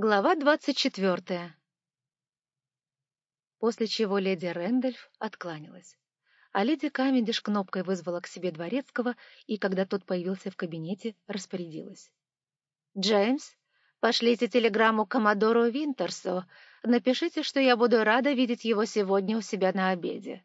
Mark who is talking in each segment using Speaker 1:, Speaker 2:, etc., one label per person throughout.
Speaker 1: Глава двадцать четвертая После чего леди Рэндольф откланялась. А леди Камендиш кнопкой вызвала к себе дворецкого и, когда тот появился в кабинете, распорядилась. «Джеймс, пошлите телеграмму Коммодору Винтерсу. Напишите, что я буду рада видеть его сегодня у себя на обеде».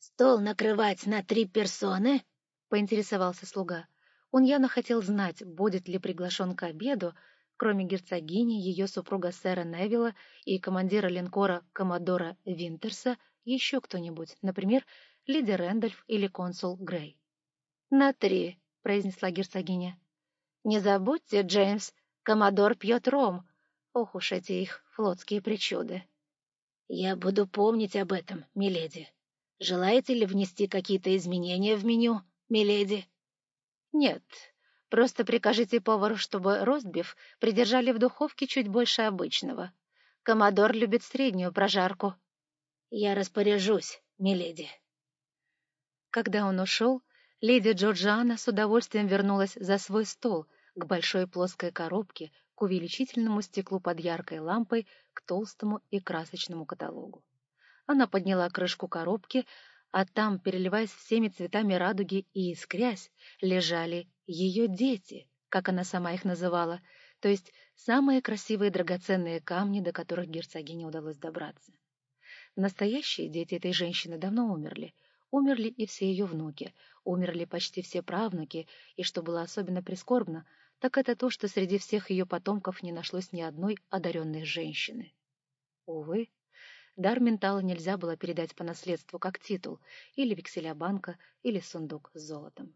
Speaker 2: «Стол накрывать на три персоны?»
Speaker 1: — поинтересовался слуга. Он явно хотел знать, будет ли приглашен к обеду, кроме герцогини, ее супруга сэра Невилла и командира линкора Коммодора Винтерса, еще кто-нибудь, например, леди Рэндольф или консул Грей.
Speaker 2: «На три», — произнесла герцогиня. «Не забудьте, Джеймс, Коммодор пьет ром. Ох уж эти их флотские причуды». «Я буду помнить об этом, миледи. Желаете ли внести какие-то изменения в меню, миледи?»
Speaker 1: «Нет, Просто прикажите повару, чтобы ростбиф придержали в духовке чуть больше обычного. Комодор любит среднюю прожарку.
Speaker 2: Я распоряжусь, миледи.
Speaker 1: Когда он ушел, леди Джорджиана с удовольствием вернулась за свой стол к большой плоской коробке, к увеличительному стеклу под яркой лампой, к толстому и красочному каталогу. Она подняла крышку коробки, а там, переливаясь всеми цветами радуги и искрясь, лежали ее дети, как она сама их называла, то есть самые красивые драгоценные камни, до которых герцогине удалось добраться. Настоящие дети этой женщины давно умерли. Умерли и все ее внуки, умерли почти все правнуки, и, что было особенно прискорбно, так это то, что среди всех ее потомков не нашлось ни одной одаренной женщины. Увы, дар ментала нельзя было передать по наследству как титул, или векселя банка, или сундук с золотом.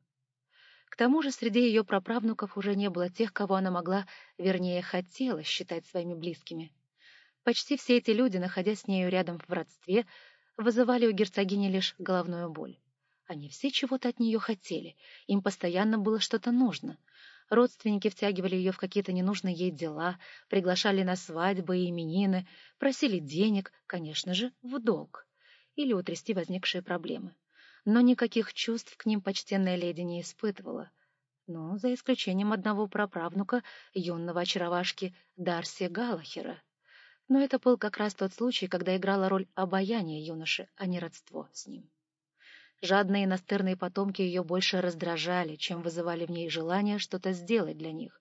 Speaker 1: К тому же среди ее праправнуков уже не было тех, кого она могла, вернее, хотела считать своими близкими. Почти все эти люди, находясь с нею рядом в родстве, вызывали у герцогини лишь головную боль. Они все чего-то от нее хотели, им постоянно было что-то нужно. Родственники втягивали ее в какие-то ненужные ей дела, приглашали на свадьбы и именины, просили денег, конечно же, в долг, или утрясти возникшие проблемы но никаких чувств к ним почтенная леди не испытывала. Ну, за исключением одного праправнука, юного очаровашки Дарси Галахера. Но это был как раз тот случай, когда играла роль обаяния юноши, а не родство с ним. Жадные настырные потомки ее больше раздражали, чем вызывали в ней желание что-то сделать для них.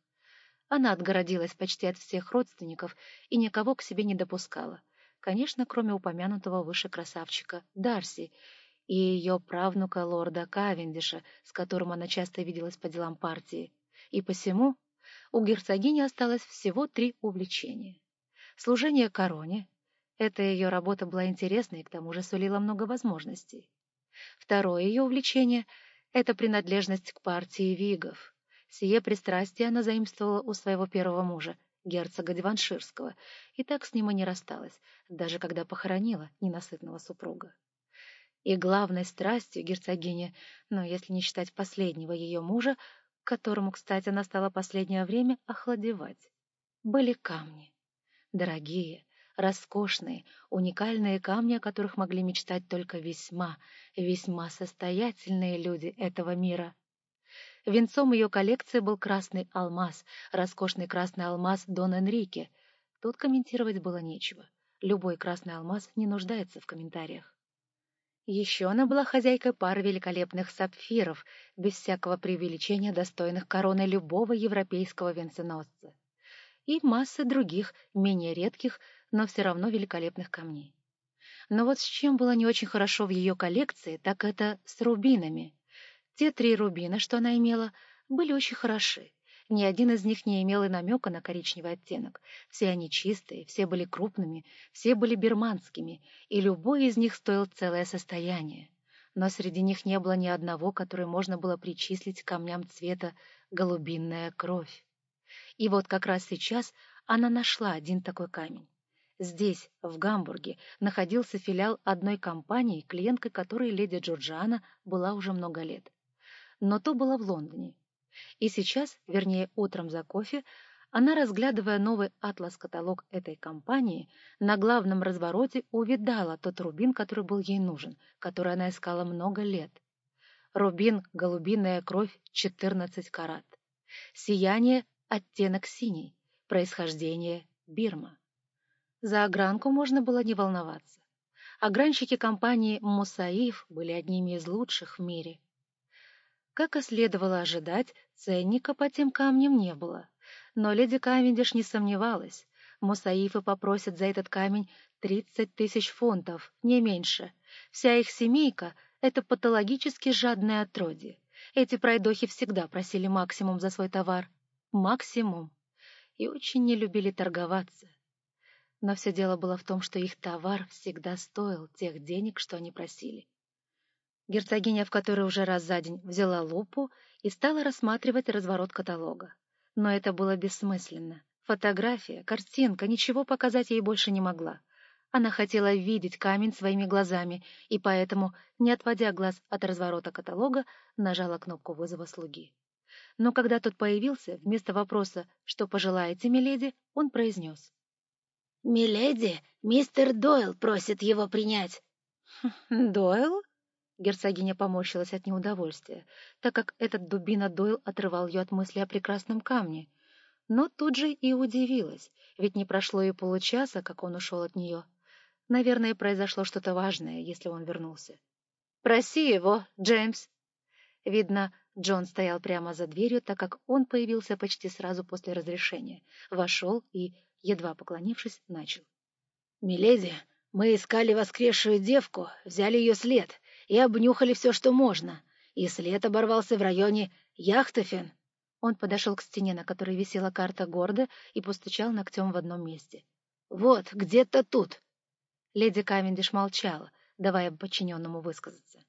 Speaker 1: Она отгородилась почти от всех родственников и никого к себе не допускала. Конечно, кроме упомянутого выше красавчика Дарси — и ее правнука лорда Кавендиша, с которым она часто виделась по делам партии. И посему у герцогини осталось всего три увлечения. Служение короне — эта ее работа была интересной и к тому же сулила много возможностей. Второе ее увлечение — это принадлежность к партии вигов. Сие пристрастие она заимствовала у своего первого мужа, герцога Диванширского, и так с ним и не рассталась, даже когда похоронила ненасытного супруга и главной страстью герцогини, но если не считать последнего ее мужа, которому, кстати, она стала последнее время охладевать, были камни. Дорогие, роскошные, уникальные камни, о которых могли мечтать только весьма, весьма состоятельные люди этого мира. Венцом ее коллекции был красный алмаз, роскошный красный алмаз Дон Энрике. Тут комментировать было нечего. Любой красный алмаз не нуждается в комментариях. Еще она была хозяйкой пары великолепных сапфиров, без всякого преувеличения достойных короны любого европейского венценосца, и массы других, менее редких, но все равно великолепных камней. Но вот с чем было не очень хорошо в ее коллекции, так это с рубинами. Те три рубина, что она имела, были очень хороши, ни один из них не имел и намека на коричневый оттенок. Все они чистые, все были крупными, все были бирманскими, и любой из них стоил целое состояние. Но среди них не было ни одного, который можно было причислить к камням цвета голубинная кровь. И вот как раз сейчас она нашла один такой камень. Здесь, в Гамбурге, находился филиал одной компании, клиенткой которой леди Джорджиана была уже много лет. Но то было в Лондоне, и сейчас, вернее, утром за кофе, она, разглядывая новый атлас-каталог этой компании, на главном развороте увидала тот рубин, который был ей нужен, который она искала много лет. Рубин «Голубиная кровь» 14 карат. Сияние – оттенок синий. Происхождение Бирма. За огранку можно было не волноваться. Огранщики компании «Мусаиф» были одними из лучших в мире. Как и следовало ожидать, ценника по тем камням не было. Но леди Кавендиш не сомневалась. Мусаифы попросят за этот камень 30 тысяч фунтов, не меньше. Вся их семейка — это патологически жадное отродье. Эти пройдохи всегда просили максимум за свой товар. Максимум. И очень не любили торговаться. Но все дело было в том, что их товар всегда стоил тех денег, что они просили. Герцогиня в которой уже раз за день взяла лупу и стала рассматривать разворот каталога. Но это было бессмысленно. Фотография, картинка ничего показать ей больше не могла. Она хотела видеть камень своими глазами, и поэтому, не отводя глаз от разворота каталога, нажала кнопку вызова слуги. Но когда тот появился, вместо вопроса «Что пожелаете, миледи?», он произнес.
Speaker 2: «Миледи, мистер Дойл просит его принять».
Speaker 1: «Дойл?» Герцогиня поморщилась от неудовольствия, так как этот дубина Дойл отрывал ее от мысли о прекрасном камне. Но тут же и удивилась, ведь не прошло и получаса, как он ушел от нее. Наверное, произошло что-то важное, если он вернулся. «Проси его, Джеймс!» Видно, Джон стоял прямо за дверью, так как он появился почти сразу после разрешения. Вошел и, едва поклонившись, начал.
Speaker 2: «Миледи, мы искали воскресшую девку, взяли ее след и обнюхали все, что можно, и след оборвался в районе Яхтефен».
Speaker 1: Он подошел к стене, на которой висела карта города, и постучал ногтем в одном месте.
Speaker 2: «Вот, где-то тут».
Speaker 1: Леди Кавендиш молчала, давая подчиненному высказаться.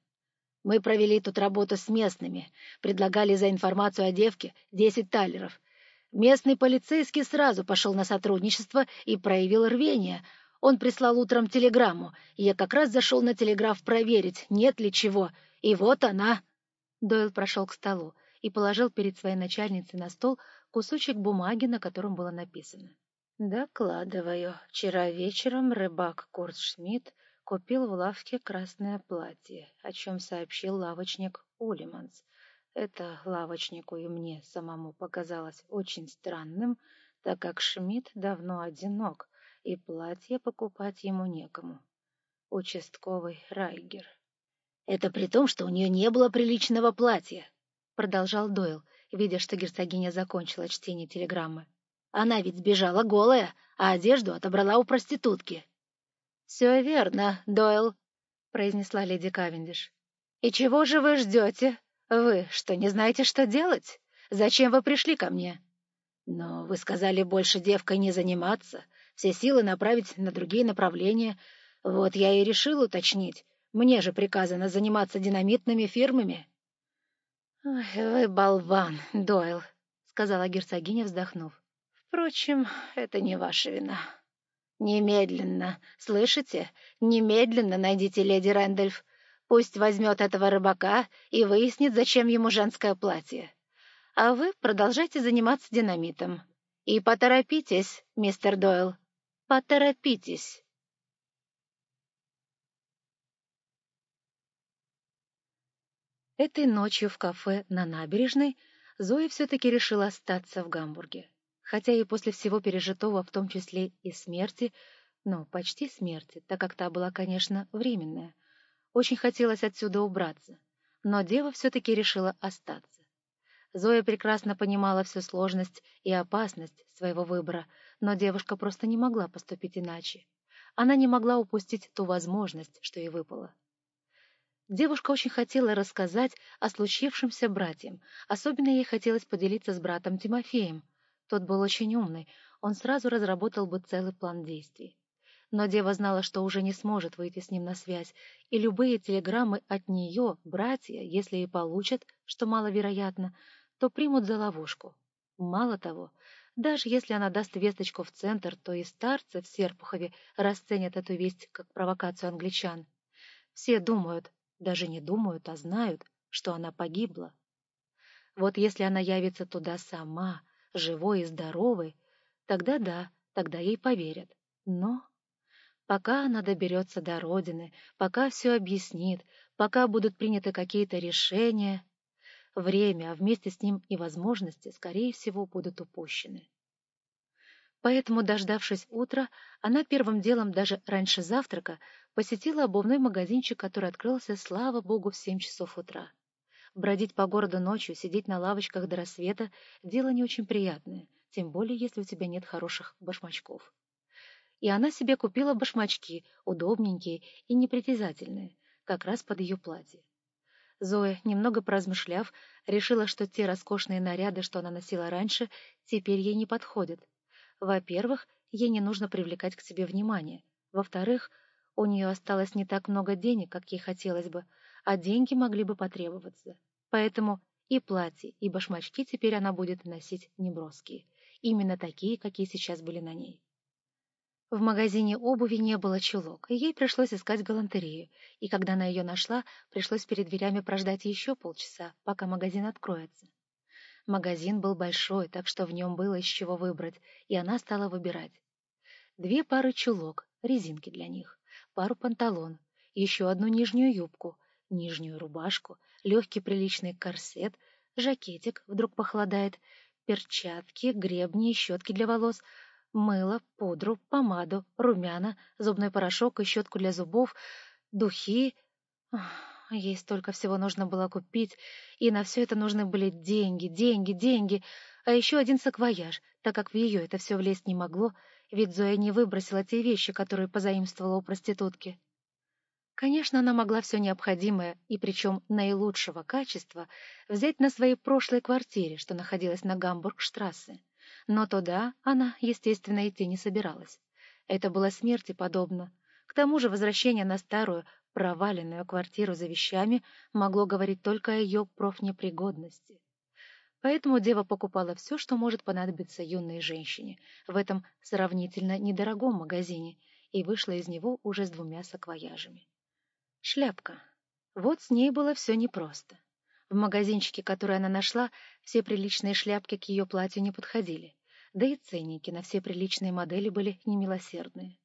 Speaker 2: «Мы провели тут работу с местными, предлагали за информацию о девке десять талеров, Местный полицейский сразу пошел на сотрудничество и проявил рвение. Он прислал утром телеграмму, и я как раз зашел на телеграф проверить, нет ли чего. И вот она.
Speaker 1: Дойл прошел к столу и положил перед своей начальницей на стол кусочек бумаги, на котором было написано. «Докладываю. Вчера вечером рыбак Курт Шмидт купил в лавке красное платье, о чем сообщил лавочник Улиманс. Это лавочнику и мне самому показалось очень странным, так как Шмидт давно одинок, и платье покупать ему некому. Участковый Райгер.
Speaker 2: «Это при том, что у нее не было приличного платья», — продолжал Дойл, видя, что герцогиня закончила чтение телеграммы. «Она ведь сбежала голая, а одежду отобрала у проститутки».
Speaker 1: «Все верно, Дойл», — произнесла леди Кавендиш. «И чего же вы ждете?» «Вы что, не знаете, что делать? Зачем вы пришли ко мне?»
Speaker 2: «Но вы сказали больше девкой не заниматься, все силы направить на другие направления. Вот я и решил уточнить. Мне же приказано заниматься динамитными фирмами».
Speaker 1: «Ой, вы болван, Дойл», — сказала герцогиня, вздохнув. «Впрочем, это не ваша вина. Немедленно, слышите? Немедленно найдите леди Рэндольф. Пусть возьмет этого рыбака и выяснит, зачем ему женское платье. А вы продолжайте заниматься динамитом. И поторопитесь, мистер Дойл, поторопитесь. Этой ночью в кафе на набережной Зоя все-таки решила остаться в Гамбурге. Хотя и после всего пережитого, в том числе и смерти, но почти смерти, так как та была, конечно, временная — очень хотелось отсюда убраться, но дева все-таки решила остаться. Зоя прекрасно понимала всю сложность и опасность своего выбора, но девушка просто не могла поступить иначе. Она не могла упустить ту возможность, что ей выпала. Девушка очень хотела рассказать о случившемся братьям, особенно ей хотелось поделиться с братом Тимофеем. Тот был очень умный, он сразу разработал бы целый план действий но дева знала, что уже не сможет выйти с ним на связь, и любые телеграммы от нее, братья, если и получат, что маловероятно, то примут за ловушку. Мало того, даже если она даст весточку в центр, то и старцы в Серпухове расценят эту весть как провокацию англичан. Все думают, даже не думают, а знают, что она погибла. Вот если она явится туда сама, живой и здоровой, тогда да, тогда ей поверят. Но Пока она доберется до родины, пока все объяснит, пока будут приняты какие-то решения, время, а вместе с ним и возможности, скорее всего, будут упущены. Поэтому, дождавшись утра, она первым делом, даже раньше завтрака, посетила обувной магазинчик, который открылся, слава богу, в семь часов утра. Бродить по городу ночью, сидеть на лавочках до рассвета — дело не очень приятное, тем более, если у тебя нет хороших башмачков. И она себе купила башмачки, удобненькие и непритязательные, как раз под ее платье. Зоя, немного поразмышляв, решила, что те роскошные наряды, что она носила раньше, теперь ей не подходят, во-первых, ей не нужно привлекать к себе внимание. Во-вторых, у нее осталось не так много денег, как ей хотелось бы, а деньги могли бы потребоваться. Поэтому и платье, и башмачки теперь она будет носить неброские. Именно такие, какие сейчас были на ней. В магазине обуви не было чулок, и ей пришлось искать галантерею, и когда она ее нашла, пришлось перед дверями прождать еще полчаса, пока магазин откроется. Магазин был большой, так что в нем было из чего выбрать, и она стала выбирать. Две пары чулок, резинки для них, пару панталон, еще одну нижнюю юбку, нижнюю рубашку, легкий приличный корсет, жакетик, вдруг похолодает, перчатки, гребни и щетки для волос, мыло, пудру, помаду, румяна, зубной порошок и щетку для зубов, духи... Ей столько всего нужно было купить, и на все это нужны были деньги, деньги, деньги, а еще один саквояж, так как в ее это все влезть не могло, ведь Зоя не выбросила те вещи, которые позаимствовала у проститутки. Конечно, она могла все необходимое, и причем наилучшего качества, взять на своей прошлой квартире, что находилась на Гамбург-штрассе. Но туда она, естественно, идти не собиралась. Это было смерти подобно. К тому же возвращение на старую проваленную квартиру за вещами могло говорить только о ее профнепригодности. Поэтому дева покупала все, что может понадобиться юной женщине в этом сравнительно недорогом магазине, и вышла из него уже с двумя саквояжами. Шляпка. Вот с ней было все непросто. В магазинчике, который она нашла, все приличные шляпки к ее платью не подходили, да и ценники на все приличные модели были немилосердные.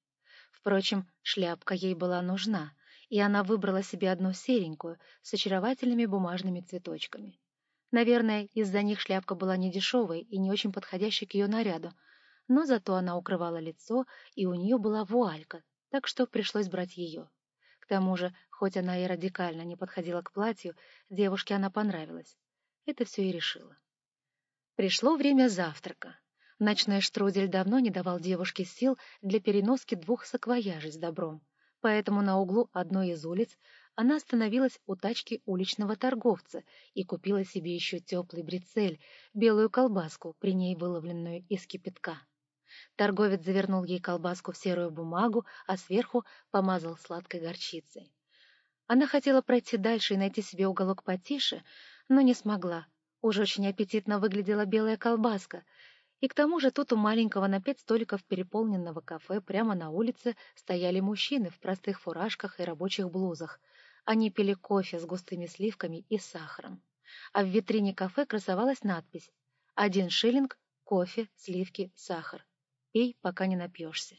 Speaker 1: Впрочем, шляпка ей была нужна, и она выбрала себе одну серенькую с очаровательными бумажными цветочками. Наверное, из-за них шляпка была не дешевой и не очень подходящей к ее наряду, но зато она укрывала лицо, и у нее была вуалька, так что пришлось брать ее. Тому же, хоть она и радикально не подходила к платью, девушке она понравилась. Это все и решила. Пришло время завтрака. Ночной штрудель давно не давал девушке сил для переноски двух саквояжей с добром поэтому на углу одной из улиц она остановилась у тачки уличного торговца и купила себе еще теплый брицель, белую колбаску, при ней выловленную из кипятка. Торговец завернул ей колбаску в серую бумагу, а сверху помазал сладкой горчицей. Она хотела пройти дальше и найти себе уголок потише, но не смогла. Уж очень аппетитно выглядела белая колбаска — и к тому же тут у маленького на пять столиков переполненного кафе прямо на улице стояли мужчины в простых фуражках и рабочих блузах. Они пили кофе с густыми сливками и сахаром. А в витрине кафе красовалась надпись «Один шиллинг, кофе, сливки, сахар. Пей, пока не напьешься».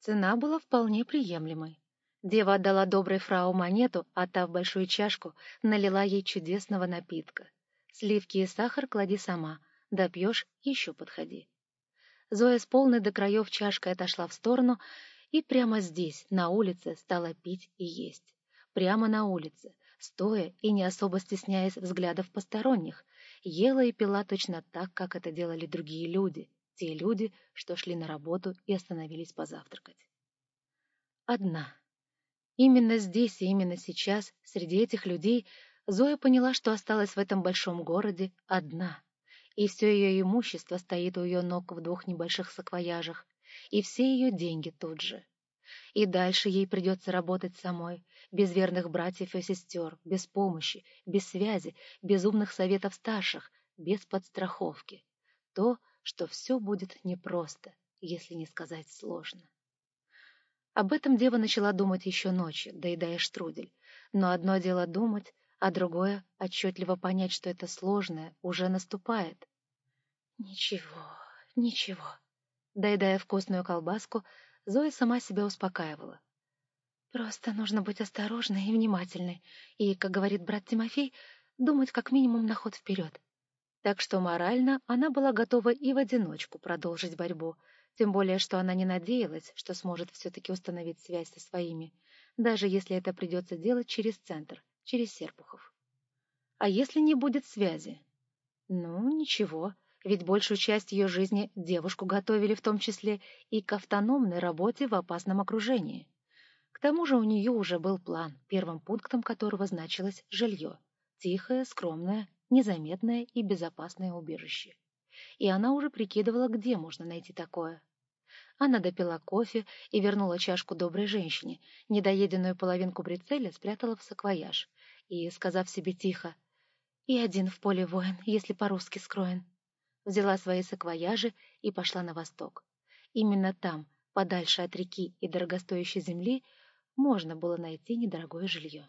Speaker 1: Цена была вполне приемлемой. Дева отдала доброй фрау монету, а та в большую чашку налила ей чудесного напитка. Сливки и сахар клади сама — Допьешь — еще подходи. Зоя с полной до краев чашкой отошла в сторону и прямо здесь, на улице, стала пить и есть. Прямо на улице, стоя и не особо стесняясь взглядов посторонних, ела и пила точно так, как это делали другие люди, те люди, что шли на работу и остановились позавтракать. Одна. Именно здесь и именно сейчас, среди этих людей, Зоя поняла, что осталась в этом большом городе одна и все ее имущество стоит у ее ног в двух небольших саквояжах, и все ее деньги тут же. И дальше ей придется работать самой, без верных братьев и сестер, без помощи, без связи, без умных советов старших, без подстраховки. То, что все будет непросто, если не сказать сложно. Об этом дева начала думать еще ночью, доедая штрудель. Но одно дело думать, а другое — отчетливо понять, что это сложное уже наступает. Ничего, ничего. Доедая вкусную колбаску, Зоя сама себя успокаивала. Просто нужно быть осторожной и внимательной, и, как говорит брат Тимофей, думать как минимум на ход вперед. Так что морально она была готова и в одиночку продолжить борьбу, Тем более, что она не надеялась, что сможет все-таки установить связь со своими, даже если это придется делать через центр, через Серпухов. А если не будет связи? Ну, ничего, ведь большую часть ее жизни девушку готовили в том числе и к автономной работе в опасном окружении. К тому же у нее уже был план, первым пунктом которого значилось жилье. Тихое, скромное, незаметное и безопасное убежище. И она уже прикидывала, где можно найти такое. Она допила кофе и вернула чашку доброй женщине, недоеденную половинку брицеля спрятала в саквояж и, сказав себе тихо, «И один в поле воин, если по-русски скроен», взяла свои саквояжи и пошла на восток. Именно там, подальше от реки и дорогостоящей земли, можно было найти недорогое жилье.